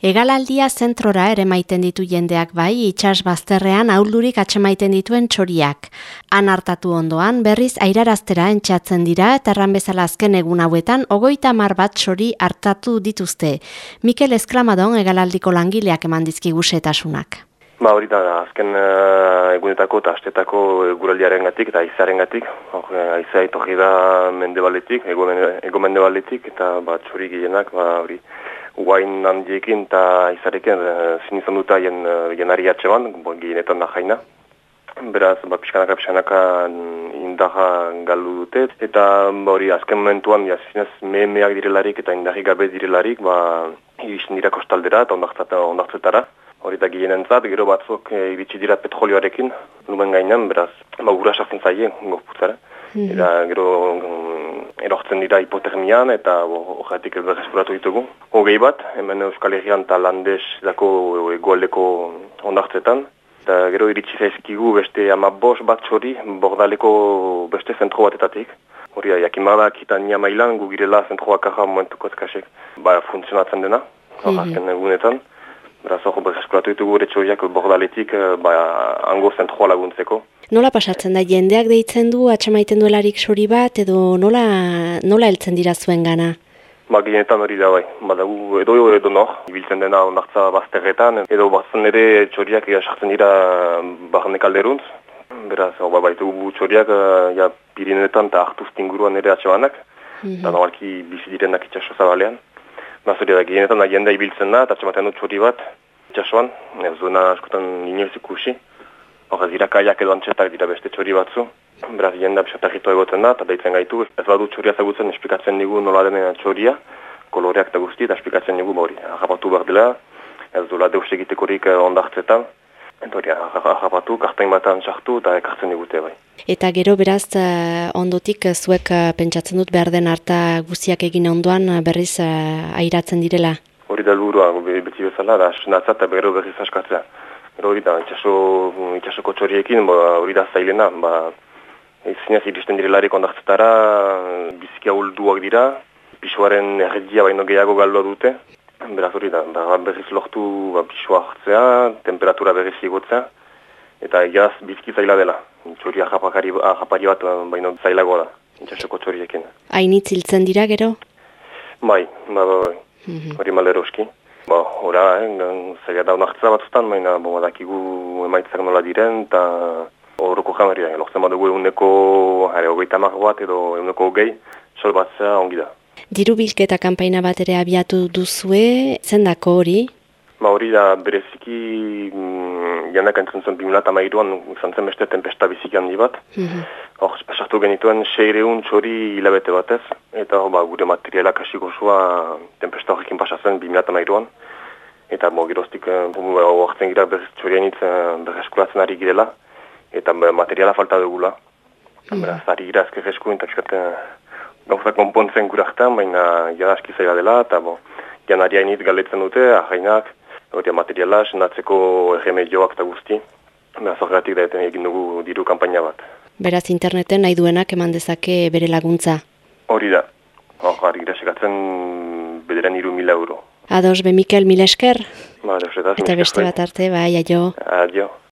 Egalaldia zentrora ere maiten ditu jendeak bai, itxas bazterrean auldurik atxemaiten dituen txoriak. Han hartatu ondoan, berriz airaraztera entxatzen dira eta erran azken egun hauetan, ogoita mar bat txori hartatu dituzte. Mikel Esklamadon egalaldiko langileak eman dizkigu setasunak. Ba hori da, azken uh, egunetako eta astetako guraldiaren gatik eta aizaren gatik. Aizea itorri da mende baletik, ego, ego eta ba, txori gehienak ba, hori guain handiekin eta izarekin e, zinizan dut aien jenari e, atxeman, gehienetan da jaina. Beraz, ba, pixkanaka, pixkanaka indaha galdu dute. Eta ba, hori azken momentuan, ja, zinez, mehemeak direlarik eta indahi gabe direlarik, ba, iristen dira kostaldera eta ondartzetara. Hori da gehienen zat, gero batzuk e, iritsi dira petrolioarekin, lumen gainan, beraz, ba, gura sartzen zaien, gopuzara. Mm -hmm. Eta gero erortzen dira hipotermian eta horretik berreskuratu ditugu. Hogei bat, hemen Euskal Herrian eta Landes dako egoaldeko ondartzetan. Eta gero iritsi zaizkigu beste ama bos bat txori bordaleko beste zentro batetatik. Hori, jakin badak eta nia mailan gu girela zentroak aha momentuko ezkasek ba, funtzionatzen dena, mm -hmm. egunetan. Beraz, hori berreskuratu ditugu gure txoriak bordaletik ba, ango zentroa laguntzeko. Nola pasatzen da, jendeak deitzen du, atxamaiten duelarik sori bat, edo nola, nola heltzen dira zuen gana? Ba, ginetan hori da bai, badagu edo edo nor, ibiltzen dena ondartza bazterretan, edo batzen ere txoriak sartzen dira barnek alderuntz. Beraz, hau ba, baitugu txoriak ja, pirinetan eta hartuz tinguruan ere atxamanak, mm -hmm. da normalki bizi direnak itxaso zabalean. Ba, zori da, ginetan da jendea ibiltzen da, eta atxamaten du txori bat, itxasoan, ez duena askotan inoiz ikusi. Hor ez dira kaiak edo antxetak dira beste txori batzu. Beraz, jenda pixatarrito egoten da, eta deitzen gaitu. Ez badu txoria zagutzen esplikatzen digu nola denen txoria, koloreak eta guzti, eta esplikatzen digu bori. Arrapatu behar dela, ez duela deus egitekorik eh, ondartzetan. Eta hori, arrapatu, kartain batan txartu eta ekartzen digute bai. Eta gero beraz, eh, ondotik zuek eh, pentsatzen dut behar den harta guztiak egin ondoan berriz airatzen direla? Hori da lurua, beti bezala, da, senatza eta berro berriz askatzea hori da, itxaso, itxasoko txoriekin, ba, hori da zailena, ba, zinez iristen direlarik ondartzetara, bizikia ulduak dira, pisuaren erregia baino gehiago galdua dute, beraz hori da, ba, berriz lortu ba, pisua hartzea, temperatura berriz igotzea, eta egaz bizki zaila dela, txori ahapari bat baino zailago da, itxasoko txoriekin. Hainitz hiltzen dira gero? Bai, ba, ba, bai, mhm. hori maleroski. Ba, ora, eh, zaila da unartza batzutan, baina bo, badakigu emaitzak nola diren, eta horroko jamaria, lortzen badugu eguneko, hare, hogeita bat edo eguneko hogei, sol batzea ongi da. Diru bilketa kanpaina bat ere abiatu duzue, zendako hori? Ba hori da, bereziki, mm, jandak entzun zen 2008an, izan zen beste tempesta biziki handi bat. Mm Hor, pasartu genituen seireun txori hilabete batez, eta ba, gure materialak hasiko zua tempesta horrekin pasatzen 2008an. Eta bo, geroztik, horretzen eh, gira berriz txorien hitz eh, berreskulatzen ari girela, eta materiala falta dugula. Mm. Beraz, ari gira ezker esku, eta gauzak konpontzen gure hartan, baina jana aski zaila dela, eta bo, janaria iniz galetzen dute, ahainak, hori materiala, senatzeko erremedioak eta guzti. Beraz, horretik da egin dugu diru kampaina bat. Beraz interneten nahi duenak eman dezake bere laguntza. Hori da. Hor, harri sekatzen bederen iru mila euro. Ados, be Mikel, mila esker? Ba, Eta beste bat arte, bai, aio. Adio.